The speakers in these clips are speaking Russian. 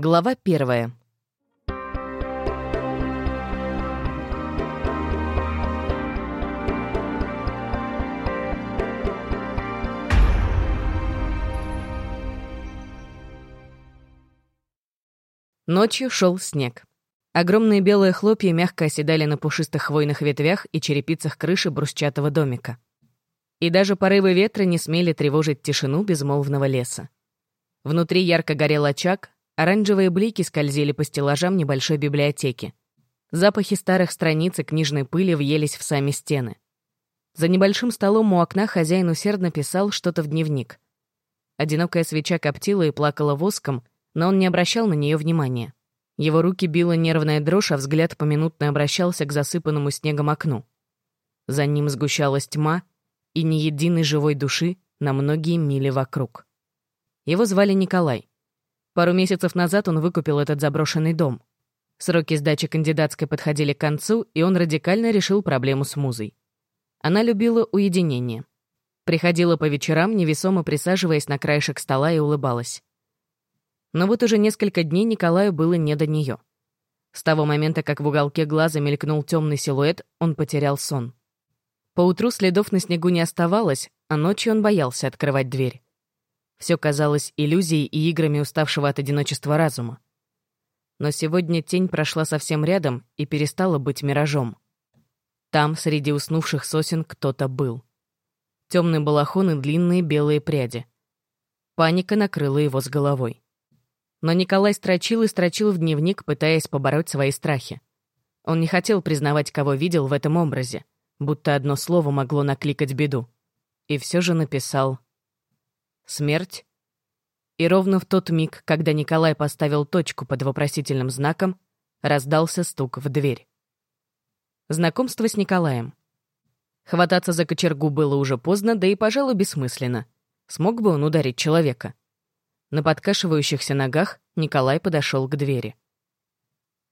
Глава первая. Ночью шел снег. Огромные белые хлопья мягко оседали на пушистых хвойных ветвях и черепицах крыши брусчатого домика. И даже порывы ветра не смели тревожить тишину безмолвного леса. Внутри ярко горел очаг, оранжевые блики скользили по стеллажам небольшой библиотеки. Запахи старых страниц и книжной пыли въелись в сами стены. За небольшим столом у окна хозяин усердно писал что-то в дневник. Одинокая свеча коптила и плакала воском, но он не обращал на нее внимания. Его руки била нервная дрожь, а взгляд поминутно обращался к засыпанному снегом окну. За ним сгущалась тьма, и ни единой живой души на многие мили вокруг. Его звали Николай. Пару месяцев назад он выкупил этот заброшенный дом. Сроки сдачи кандидатской подходили к концу, и он радикально решил проблему с музой. Она любила уединение. Приходила по вечерам, невесомо присаживаясь на краешек стола и улыбалась. Но вот уже несколько дней Николаю было не до нее. С того момента, как в уголке глаза мелькнул темный силуэт, он потерял сон. Поутру следов на снегу не оставалось, а ночью он боялся открывать дверь. Все казалось иллюзией и играми уставшего от одиночества разума. Но сегодня тень прошла совсем рядом и перестала быть миражом. Там, среди уснувших сосен, кто-то был. Темный балахон и длинные белые пряди. Паника накрыла его с головой. Но Николай строчил и строчил в дневник, пытаясь побороть свои страхи. Он не хотел признавать, кого видел в этом образе, будто одно слово могло накликать беду. И все же написал «Смерть». И ровно в тот миг, когда Николай поставил точку под вопросительным знаком, раздался стук в дверь. Знакомство с Николаем. Хвататься за кочергу было уже поздно, да и, пожалуй, бессмысленно. Смог бы он ударить человека? На подкашивающихся ногах Николай подошел к двери.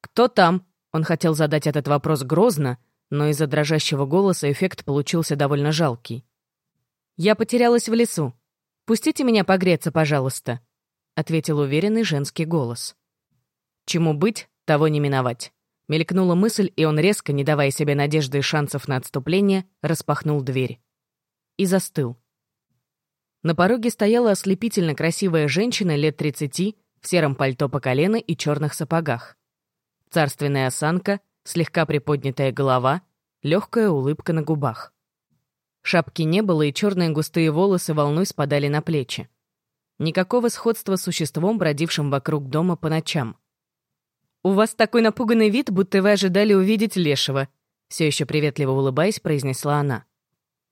«Кто там?» Он хотел задать этот вопрос грозно, но из-за дрожащего голоса эффект получился довольно жалкий. «Я потерялась в лесу. Пустите меня погреться, пожалуйста», — ответил уверенный женский голос. «Чему быть, того не миновать». Мелькнула мысль, и он резко, не давая себе надежды и шансов на отступление, распахнул дверь. И застыл. На пороге стояла ослепительно красивая женщина лет 30 в сером пальто по колено и черных сапогах. Царственная осанка, слегка приподнятая голова, легкая улыбка на губах. Шапки не было, и черные густые волосы волной спадали на плечи. Никакого сходства с существом, бродившим вокруг дома по ночам. «У вас такой напуганный вид, будто вы ожидали увидеть лешего», все еще приветливо улыбаясь, произнесла она.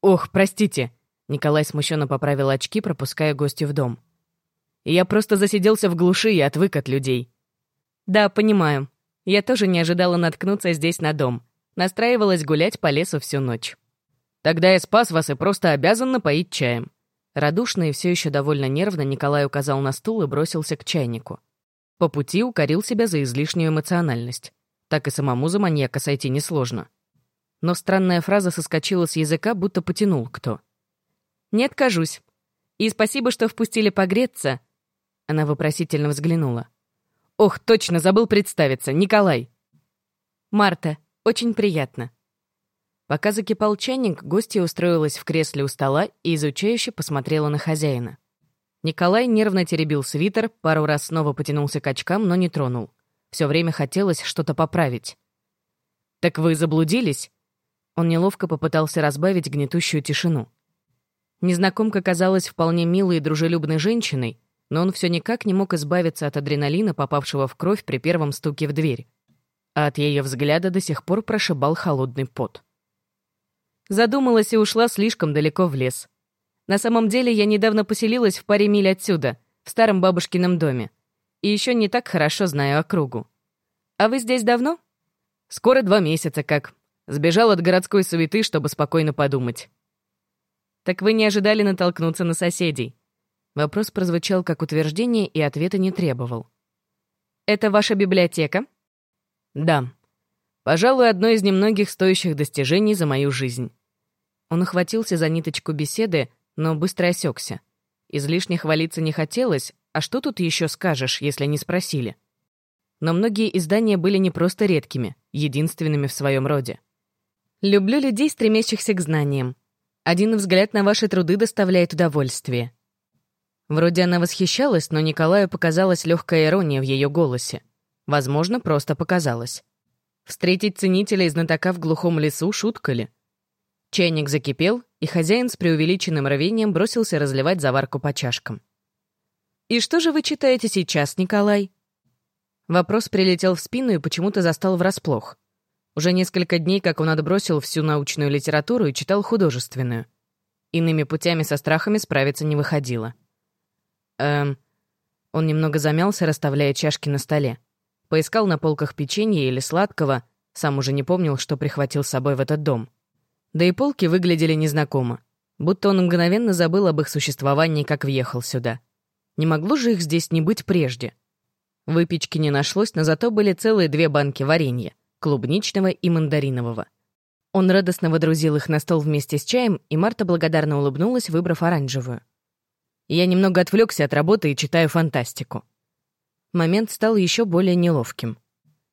«Ох, простите», Николай смущенно поправил очки, пропуская гостю в дом. «Я просто засиделся в глуши и отвык от людей». «Да, понимаю. Я тоже не ожидала наткнуться здесь на дом. Настраивалась гулять по лесу всю ночь». «Тогда я спас вас и просто обязан напоить чаем». Радушно и все еще довольно нервно Николай указал на стул и бросился к чайнику. По пути укорил себя за излишнюю эмоциональность. Так и самому за маньяка сойти несложно. Но странная фраза соскочила с языка, будто потянул кто. «Не откажусь. И спасибо, что впустили погреться». Она вопросительно взглянула. «Ох, точно, забыл представиться. Николай». «Марта, очень приятно». Пока закипал чайник, гостья устроилась в кресле у стола и изучающе посмотрела на хозяина. Николай нервно теребил свитер, пару раз снова потянулся к очкам, но не тронул. Все время хотелось что-то поправить. «Так вы заблудились?» Он неловко попытался разбавить гнетущую тишину. Незнакомка казалась вполне милой и дружелюбной женщиной, но он все никак не мог избавиться от адреналина, попавшего в кровь при первом стуке в дверь. А от ее взгляда до сих пор прошибал холодный пот. Задумалась и ушла слишком далеко в лес. На самом деле я недавно поселилась в паре миль отсюда, в старом бабушкином доме. И еще не так хорошо знаю округу. А вы здесь давно? Скоро два месяца как. Сбежал от городской суеты, чтобы спокойно подумать. «Так вы не ожидали натолкнуться на соседей?» Вопрос прозвучал как утверждение и ответа не требовал. «Это ваша библиотека?» «Да. Пожалуй, одно из немногих стоящих достижений за мою жизнь». Он охватился за ниточку беседы, но быстро осекся. Излишне хвалиться не хотелось, а что тут еще скажешь, если не спросили? но многие издания были не просто редкими, единственными в своем роде. «Люблю людей, стремящихся к знаниям. Один взгляд на ваши труды доставляет удовольствие». Вроде она восхищалась, но Николаю показалась легкая ирония в ее голосе. Возможно, просто показалось. Встретить ценителя и знатока в глухом лесу — шутка ли? Чайник закипел, и хозяин с преувеличенным рвением бросился разливать заварку по чашкам. «И что же вы читаете сейчас, Николай?» Вопрос прилетел в спину и почему-то застал врасплох. Уже несколько дней, как он отбросил всю научную литературу и читал художественную. Иными путями со страхами справиться не выходило. Эм... Он немного замялся, расставляя чашки на столе. Поискал на полках печенье или сладкого, сам уже не помнил, что прихватил с собой в этот дом. Да и полки выглядели незнакомо, будто он мгновенно забыл об их существовании, как въехал сюда. Не могло же их здесь не быть прежде — Выпечки не нашлось, но зато были целые две банки варенья — клубничного и мандаринового. Он радостно водрузил их на стол вместе с чаем, и Марта благодарно улыбнулась, выбрав оранжевую. Я немного отвлекся от работы и читаю фантастику. Момент стал еще более неловким.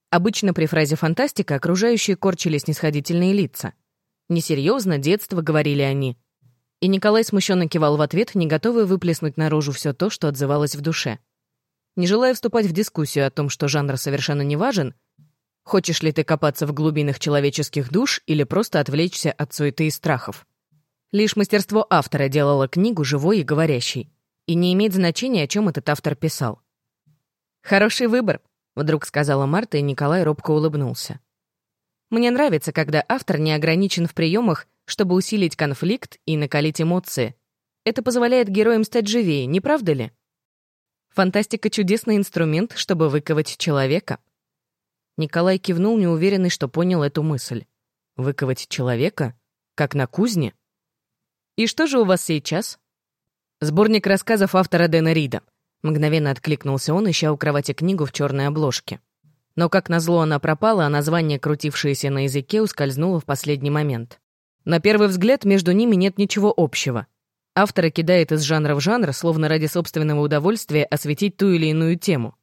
Обычно при фразе «фантастика» окружающие корчили снисходительные лица. «Несерьезно, детство», — говорили они. И Николай смущенно кивал в ответ, не готовый выплеснуть наружу все то, что отзывалось в душе. Не желая вступать в дискуссию о том, что жанр совершенно не важен, хочешь ли ты копаться в глубинах человеческих душ или просто отвлечься от суеты и страхов. Лишь мастерство автора делало книгу живой и говорящей, и не имеет значения, о чем этот автор писал. «Хороший выбор», — вдруг сказала Марта, и Николай робко улыбнулся. «Мне нравится, когда автор не ограничен в приемах, чтобы усилить конфликт и накалить эмоции. Это позволяет героям стать живее, не правда ли?» Фантастика — чудесный инструмент, чтобы выковать человека. Николай кивнул, неуверенный, что понял эту мысль. Выковать человека? Как на кузне? И что же у вас сейчас? Сборник рассказов автора Дэна Рида. Мгновенно откликнулся он, ища у кровати книгу в черной обложке. Но как назло она пропала, а название, крутившееся на языке, ускользнуло в последний момент. На первый взгляд между ними нет ничего общего. Автора кидает из жанра в жанр, словно ради собственного удовольствия осветить ту или иную тему.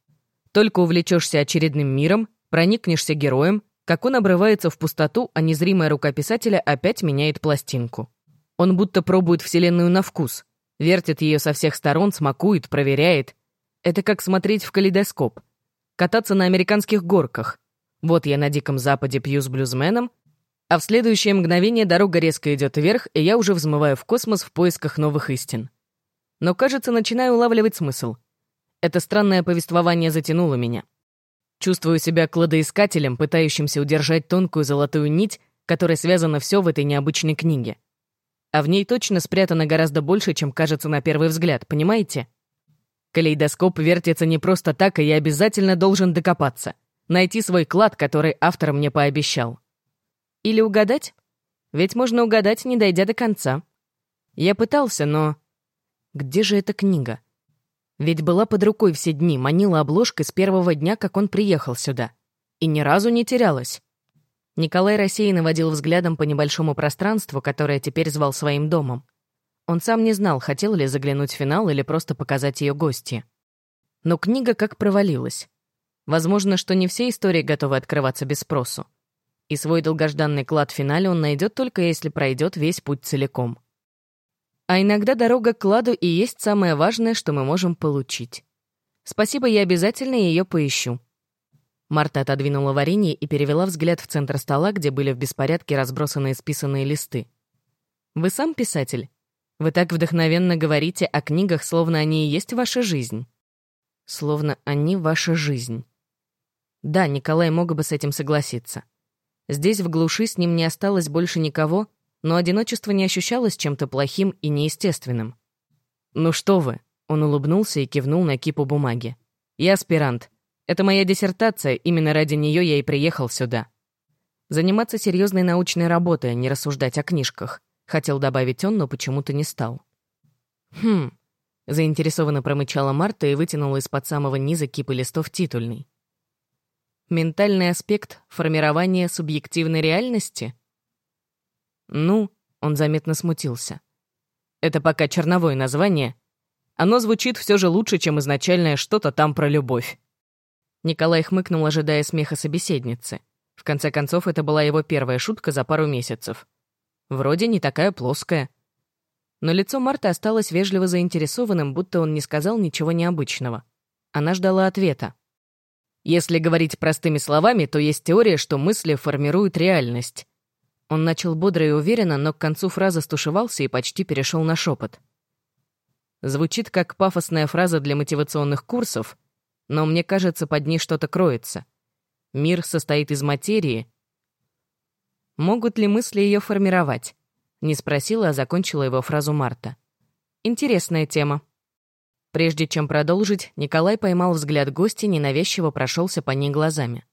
Только увлечешься очередным миром, проникнешься героем, как он обрывается в пустоту, а незримая рука писателя опять меняет пластинку. Он будто пробует вселенную на вкус, вертит ее со всех сторон, смакует, проверяет. Это как смотреть в калейдоскоп. Кататься на американских горках. Вот я на Диком Западе пью с блюзменом, а в следующее мгновение дорога резко идет вверх, и я уже взмываю в космос в поисках новых истин. Но, кажется, начинаю улавливать смысл. Это странное повествование затянуло меня. Чувствую себя кладоискателем, пытающимся удержать тонкую золотую нить, которой связано все в этой необычной книге. А в ней точно спрятано гораздо больше, чем кажется на первый взгляд, понимаете? Калейдоскоп вертится не просто так, и я обязательно должен докопаться. Найти свой клад, который автор мне пообещал. Или угадать? Ведь можно угадать, не дойдя до конца. Я пытался, но... Где же эта книга? Ведь была под рукой все дни, манила обложкой с первого дня, как он приехал сюда. И ни разу не терялась. Николай рассеянно водил взглядом по небольшому пространству, которое теперь звал своим домом. Он сам не знал, хотел ли заглянуть в финал или просто показать ее гости. Но книга как провалилась. Возможно, что не все истории готовы открываться без спросу. И свой долгожданный клад в финале он найдет только если пройдет весь путь целиком. А иногда дорога к кладу и есть самое важное, что мы можем получить. Спасибо, я обязательно ее поищу. Марта отодвинула варенье и перевела взгляд в центр стола, где были в беспорядке разбросанные списанные листы. «Вы сам писатель? Вы так вдохновенно говорите о книгах, словно они и есть ваша жизнь». «Словно они ваша жизнь». Да, Николай мог бы с этим согласиться. Здесь, в глуши, с ним не осталось больше никого, но одиночество не ощущалось чем-то плохим и неестественным. «Ну что вы?» — он улыбнулся и кивнул на кипу бумаги. «Я аспирант. Это моя диссертация, именно ради нее я и приехал сюда. Заниматься серьезной научной работой, а не рассуждать о книжках», — хотел добавить он, но почему-то не стал. «Хм», — заинтересованно промычала Марта и вытянула из-под самого низа кипы листов титульный. Ментальный аспект формирования субъективной реальности? Ну, он заметно смутился. Это пока черновое название. Оно звучит все же лучше, чем изначальное что-то там про любовь. Николай хмыкнул, ожидая смеха собеседницы. В конце концов, это была его первая шутка за пару месяцев. Вроде не такая плоская. Но лицо Марты осталось вежливо заинтересованным, будто он не сказал ничего необычного. Она ждала ответа. Если говорить простыми словами, то есть теория, что мысли формируют реальность. Он начал бодро и уверенно, но к концу фразы стушевался и почти перешел на шепот. Звучит как пафосная фраза для мотивационных курсов, но мне кажется, под ней что-то кроется. Мир состоит из материи. Могут ли мысли ее формировать? Не спросила, а закончила его фразу Марта. Интересная тема. Прежде чем продолжить, Николай поймал взгляд гостя, ненавязчиво прошелся по ней глазами.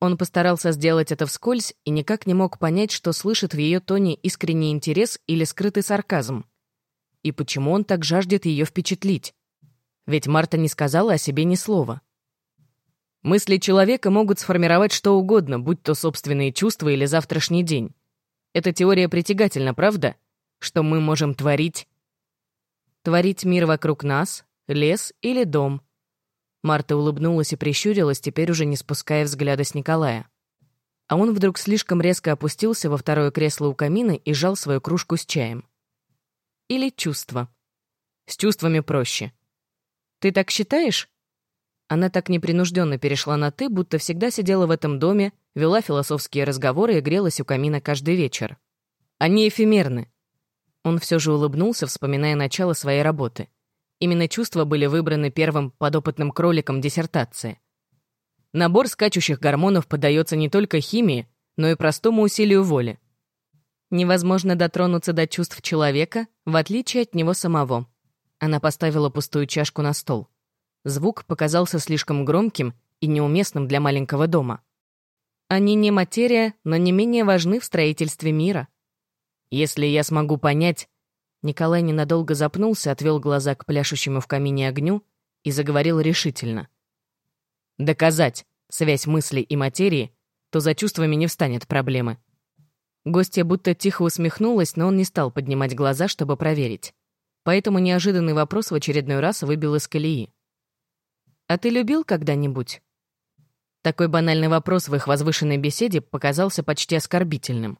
Он постарался сделать это вскользь и никак не мог понять, что слышит в ее тоне искренний интерес или скрытый сарказм. И почему он так жаждет ее впечатлить? Ведь Марта не сказала о себе ни слова. Мысли человека могут сформировать что угодно, будь то собственные чувства или завтрашний день. Эта теория притягательна, правда? Что мы можем творить? Творить мир вокруг нас, лес или дом, Марта улыбнулась и прищурилась, теперь уже не спуская взгляда с Николая. А он вдруг слишком резко опустился во второе кресло у камина и жал свою кружку с чаем. Или чувства. С чувствами проще. «Ты так считаешь?» Она так непринужденно перешла на «ты», будто всегда сидела в этом доме, вела философские разговоры и грелась у камина каждый вечер. Они эфемерны. Он все же улыбнулся, вспоминая начало своей работы. Именно чувства были выбраны первым подопытным кроликом диссертации. Набор скачущих гормонов поддается не только химии, но и простому усилию воли. Невозможно дотронуться до чувств человека, в отличие от него самого. Она поставила пустую чашку на стол. Звук показался слишком громким и неуместным для маленького дома. Они не материя, но не менее важны в строительстве мира. Если я смогу понять, Николай ненадолго запнулся, отвел глаза к пляшущему в камине огню и заговорил решительно. «Доказать связь мысли и материи, то за чувствами не встанет проблемы». Гостья будто тихо усмехнулась, но он не стал поднимать глаза, чтобы проверить. Поэтому неожиданный вопрос в очередной раз выбил из колеи. «А ты любил когда-нибудь?» Такой банальный вопрос в их возвышенной беседе показался почти оскорбительным.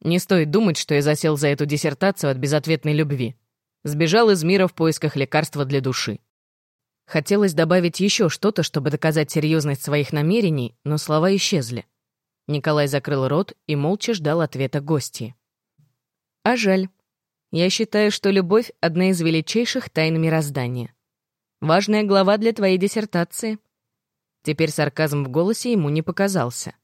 Не стоит думать, что я засел за эту диссертацию от безответной любви. Сбежал из мира в поисках лекарства для души. Хотелось добавить еще что-то, чтобы доказать серьезность своих намерений, но слова исчезли. Николай закрыл рот и молча ждал ответа гости. А жаль. Я считаю, что любовь — одна из величайших тайн мироздания. Важная глава для твоей диссертации. Теперь сарказм в голосе ему не показался.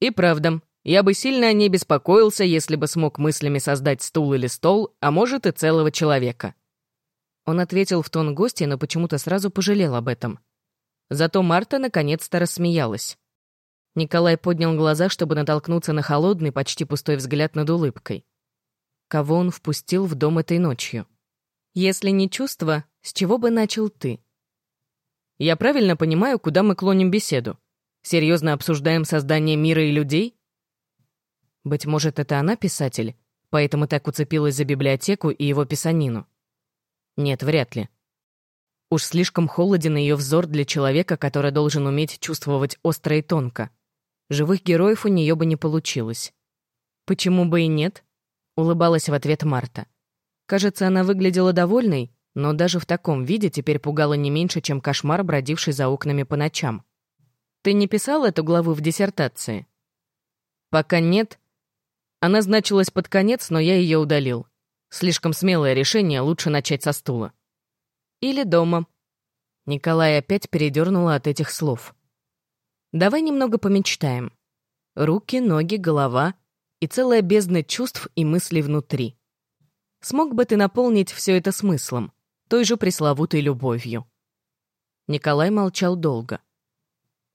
И правда, я бы сильно о ней беспокоился, если бы смог мыслями создать стул или стол, а может и целого человека. Он ответил в тон гостя, но почему-то сразу пожалел об этом. Зато Марта наконец-то рассмеялась. Николай поднял глаза, чтобы натолкнуться на холодный, почти пустой взгляд над улыбкой. Кого он впустил в дом этой ночью? Если не чувство, с чего бы начал ты? Я правильно понимаю, куда мы клоним беседу? Серьезно обсуждаем создание мира и людей? Быть может, это она писатель, поэтому так уцепилась за библиотеку и его писанину? Нет, вряд ли. Уж слишком холоден ее взор для человека, который должен уметь чувствовать остро и тонко. Живых героев у нее бы не получилось. «Почему бы и нет?» — улыбалась в ответ Марта. Кажется, она выглядела довольной, но даже в таком виде теперь пугала не меньше, чем кошмар, бродивший за окнами по ночам. «Ты не писал эту главу в диссертации?» «Пока нет, она значилась под конец, но я ее удалил. Слишком смелое решение, лучше начать со стула. Или дома. Николай опять передернула от этих слов. Давай немного помечтаем. Руки, ноги, голова и целая бездна чувств и мыслей внутри. Смог бы ты наполнить все это смыслом, той же пресловутой любовью? Николай молчал долго.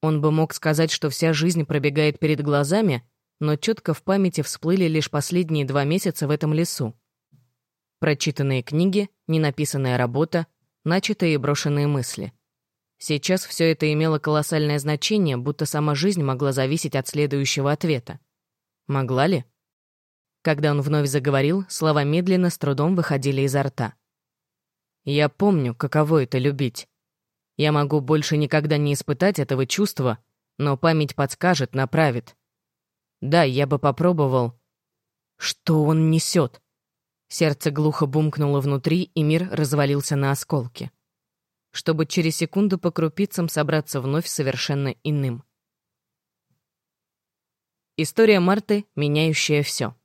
Он бы мог сказать, что вся жизнь пробегает перед глазами, но четко в памяти всплыли лишь последние два месяца в этом лесу. Прочитанные книги, ненаписанная работа, начатые и брошенные мысли. Сейчас все это имело колоссальное значение, будто сама жизнь могла зависеть от следующего ответа. Могла ли? Когда он вновь заговорил, слова медленно, с трудом выходили изо рта. «Я помню, каково это любить. Я могу больше никогда не испытать этого чувства, но память подскажет, направит. Да, я бы попробовал. Что он несет? Сердце глухо бумкнуло внутри, и мир развалился на осколки. Чтобы через секунду по крупицам собраться вновь совершенно иным. История Марты, меняющая все.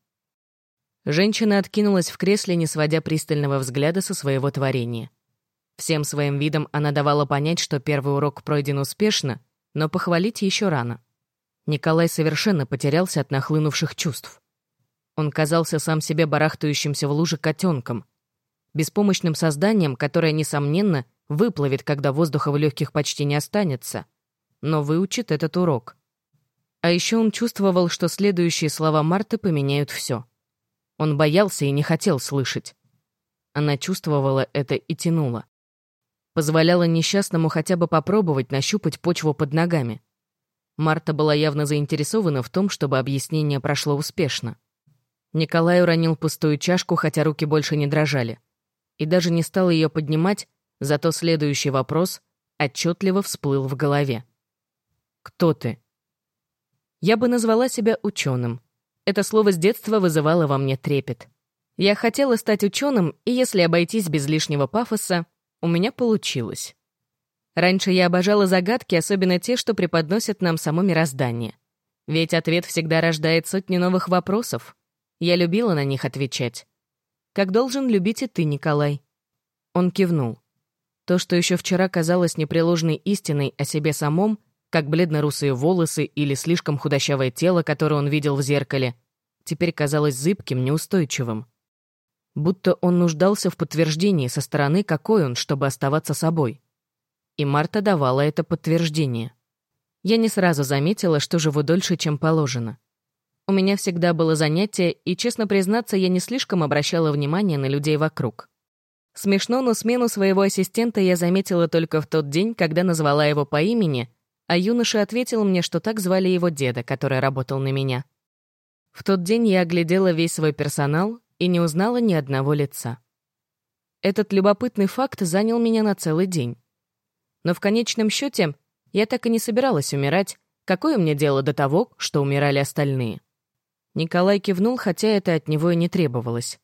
Женщина откинулась в кресле, не сводя пристального взгляда со своего творения. Всем своим видом она давала понять, что первый урок пройден успешно, но похвалить еще рано. Николай совершенно потерялся от нахлынувших чувств. Он казался сам себе барахтающимся в луже котенком, беспомощным созданием, которое, несомненно, выплывет, когда воздуха в легких почти не останется, но выучит этот урок. А еще он чувствовал, что следующие слова Марты поменяют все. Он боялся и не хотел слышать. Она чувствовала это и тянула позволяла несчастному хотя бы попробовать нащупать почву под ногами. Марта была явно заинтересована в том, чтобы объяснение прошло успешно. Николай уронил пустую чашку, хотя руки больше не дрожали. И даже не стал ее поднимать, зато следующий вопрос отчетливо всплыл в голове. «Кто ты?» Я бы назвала себя ученым. Это слово с детства вызывало во мне трепет. Я хотела стать ученым, и если обойтись без лишнего пафоса, у меня получилось. Раньше я обожала загадки, особенно те, что преподносят нам само мироздание. Ведь ответ всегда рождает сотни новых вопросов. Я любила на них отвечать. Как должен любить и ты, Николай. Он кивнул. То, что еще вчера казалось непреложной истиной о себе самом, как бледно-русые волосы или слишком худощавое тело, которое он видел в зеркале, теперь казалось зыбким, неустойчивым будто он нуждался в подтверждении со стороны, какой он, чтобы оставаться собой. И Марта давала это подтверждение. Я не сразу заметила, что живу дольше, чем положено. У меня всегда было занятие, и, честно признаться, я не слишком обращала внимание на людей вокруг. Смешно, но смену своего ассистента я заметила только в тот день, когда назвала его по имени, а юноша ответил мне, что так звали его деда, который работал на меня. В тот день я оглядела весь свой персонал и не узнала ни одного лица. Этот любопытный факт занял меня на целый день. Но в конечном счете я так и не собиралась умирать, какое мне дело до того, что умирали остальные. Николай кивнул, хотя это от него и не требовалось.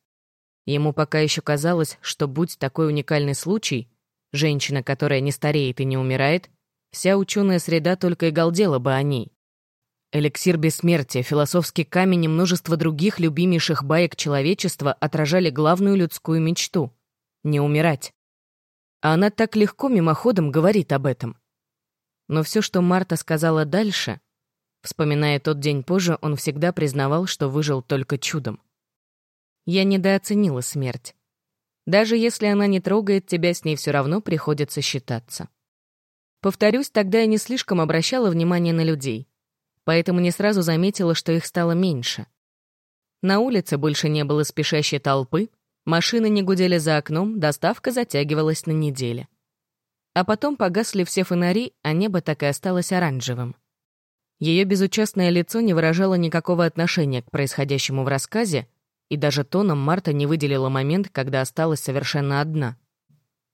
Ему пока еще казалось, что будь такой уникальный случай, женщина, которая не стареет и не умирает, вся ученая среда только и галдела бы о ней. Эликсир бессмертия, философский камень и множество других любимейших баек человечества отражали главную людскую мечту — не умирать. А она так легко мимоходом говорит об этом. Но все, что Марта сказала дальше, вспоминая тот день позже, он всегда признавал, что выжил только чудом. Я недооценила смерть. Даже если она не трогает тебя, с ней все равно приходится считаться. Повторюсь, тогда я не слишком обращала внимание на людей — поэтому не сразу заметила, что их стало меньше. На улице больше не было спешащей толпы, машины не гудели за окном, доставка затягивалась на неделе. А потом погасли все фонари, а небо так и осталось оранжевым. Ее безучастное лицо не выражало никакого отношения к происходящему в рассказе, и даже тоном Марта не выделила момент, когда осталась совершенно одна.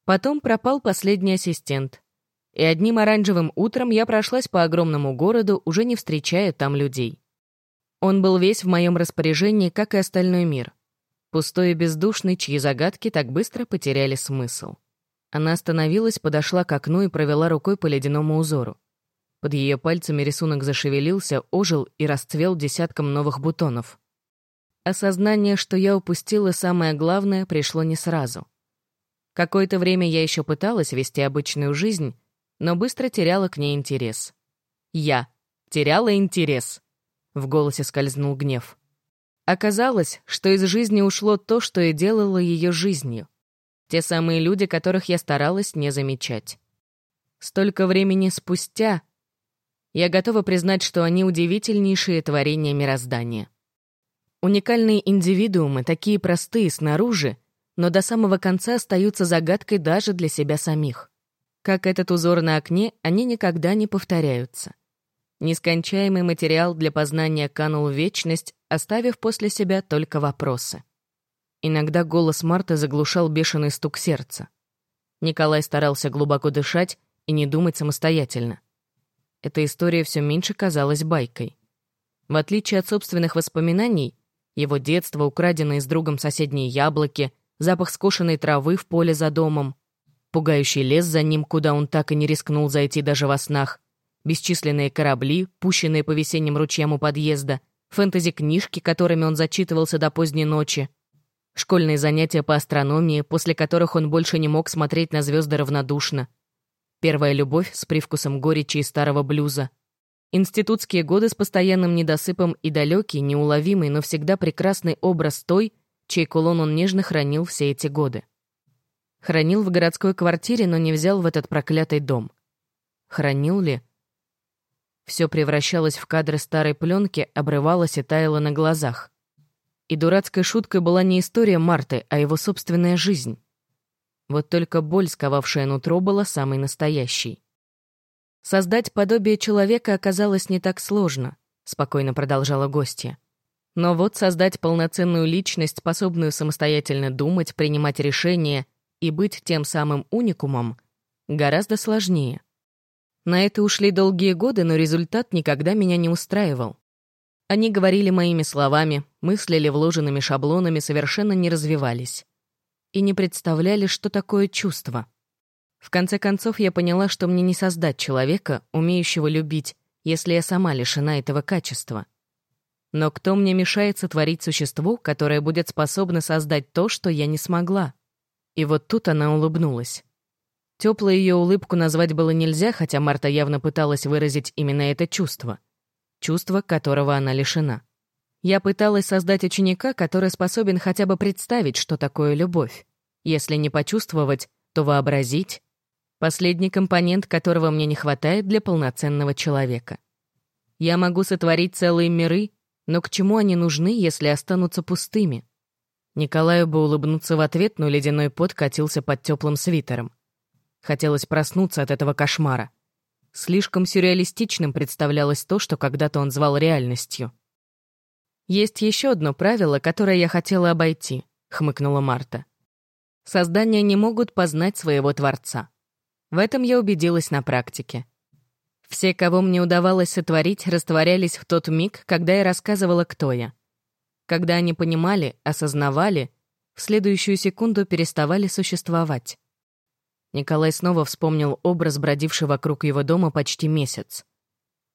Потом пропал последний ассистент, и одним оранжевым утром я прошлась по огромному городу, уже не встречая там людей. Он был весь в моем распоряжении, как и остальной мир. Пустой и бездушный, чьи загадки так быстро потеряли смысл. Она остановилась, подошла к окну и провела рукой по ледяному узору. Под ее пальцами рисунок зашевелился, ожил и расцвел десятком новых бутонов. Осознание, что я упустила самое главное, пришло не сразу. Какое-то время я еще пыталась вести обычную жизнь, но быстро теряла к ней интерес. Я теряла интерес. В голосе скользнул гнев. Оказалось, что из жизни ушло то, что и делало ее жизнью. Те самые люди, которых я старалась не замечать. Столько времени спустя я готова признать, что они удивительнейшие творения мироздания. Уникальные индивидуумы, такие простые снаружи, но до самого конца остаются загадкой даже для себя самих. Как этот узор на окне, они никогда не повторяются. Нескончаемый материал для познания канул в вечность, оставив после себя только вопросы. Иногда голос Марты заглушал бешеный стук сердца. Николай старался глубоко дышать, и не думать самостоятельно. Эта история все меньше казалась байкой. В отличие от собственных воспоминаний, его детство, украденные с другом соседние яблоки, запах скошенной травы в поле за домом, пугающий лес за ним, куда он так и не рискнул зайти даже во снах, бесчисленные корабли, пущенные по весенним ручьям у подъезда, фэнтези-книжки, которыми он зачитывался до поздней ночи, школьные занятия по астрономии, после которых он больше не мог смотреть на звезды равнодушно, первая любовь с привкусом горечи и старого блюза, институтские годы с постоянным недосыпом и далекий, неуловимый, но всегда прекрасный образ той, чей кулон он нежно хранил все эти годы. Хранил в городской квартире, но не взял в этот проклятый дом. Хранил ли? Все превращалось в кадры старой пленки, обрывалось и таяло на глазах. И дурацкой шуткой была не история Марты, а его собственная жизнь. Вот только боль, сковавшая нутро, была самой настоящей. «Создать подобие человека оказалось не так сложно», — спокойно продолжала гостья. «Но вот создать полноценную личность, способную самостоятельно думать, принимать решения и быть тем самым уникумом гораздо сложнее. На это ушли долгие годы, но результат никогда меня не устраивал. Они говорили моими словами, мыслили вложенными шаблонами, совершенно не развивались. И не представляли, что такое чувство. В конце концов, я поняла, что мне не создать человека, умеющего любить, если я сама лишена этого качества. Но кто мне мешает сотворить существо, которое будет способно создать то, что я не смогла? И вот тут она улыбнулась. Теплой ее улыбку назвать было нельзя, хотя Марта явно пыталась выразить именно это чувство. Чувство, которого она лишена. Я пыталась создать ученика, который способен хотя бы представить, что такое любовь. Если не почувствовать, то вообразить. Последний компонент, которого мне не хватает для полноценного человека. Я могу сотворить целые миры, но к чему они нужны, если останутся пустыми? Николаю бы улыбнуться в ответ, но ледяной пот катился под теплым свитером. Хотелось проснуться от этого кошмара. Слишком сюрреалистичным представлялось то, что когда-то он звал реальностью. «Есть еще одно правило, которое я хотела обойти», — хмыкнула Марта. «Создания не могут познать своего Творца. В этом я убедилась на практике. Все, кого мне удавалось сотворить, растворялись в тот миг, когда я рассказывала, кто я. Когда они понимали, осознавали, в следующую секунду переставали существовать. Николай снова вспомнил образ, бродивший вокруг его дома почти месяц.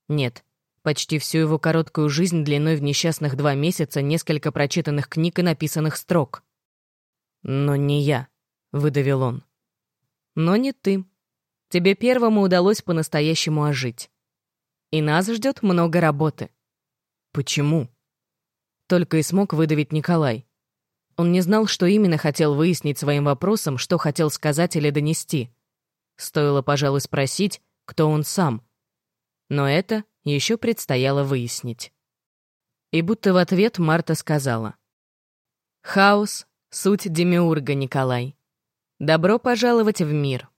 Нет, почти всю его короткую жизнь длиной в несчастных два месяца, несколько прочитанных книг и написанных строк. «Но не я», — выдавил он. «Но не ты. Тебе первому удалось по-настоящему ожить. И нас ждет много работы». «Почему?» Только и смог выдавить Николай. Он не знал, что именно хотел выяснить своим вопросом, что хотел сказать или донести. Стоило, пожалуй, спросить, кто он сам. Но это еще предстояло выяснить. И будто в ответ Марта сказала. «Хаос — суть демиурга, Николай. Добро пожаловать в мир».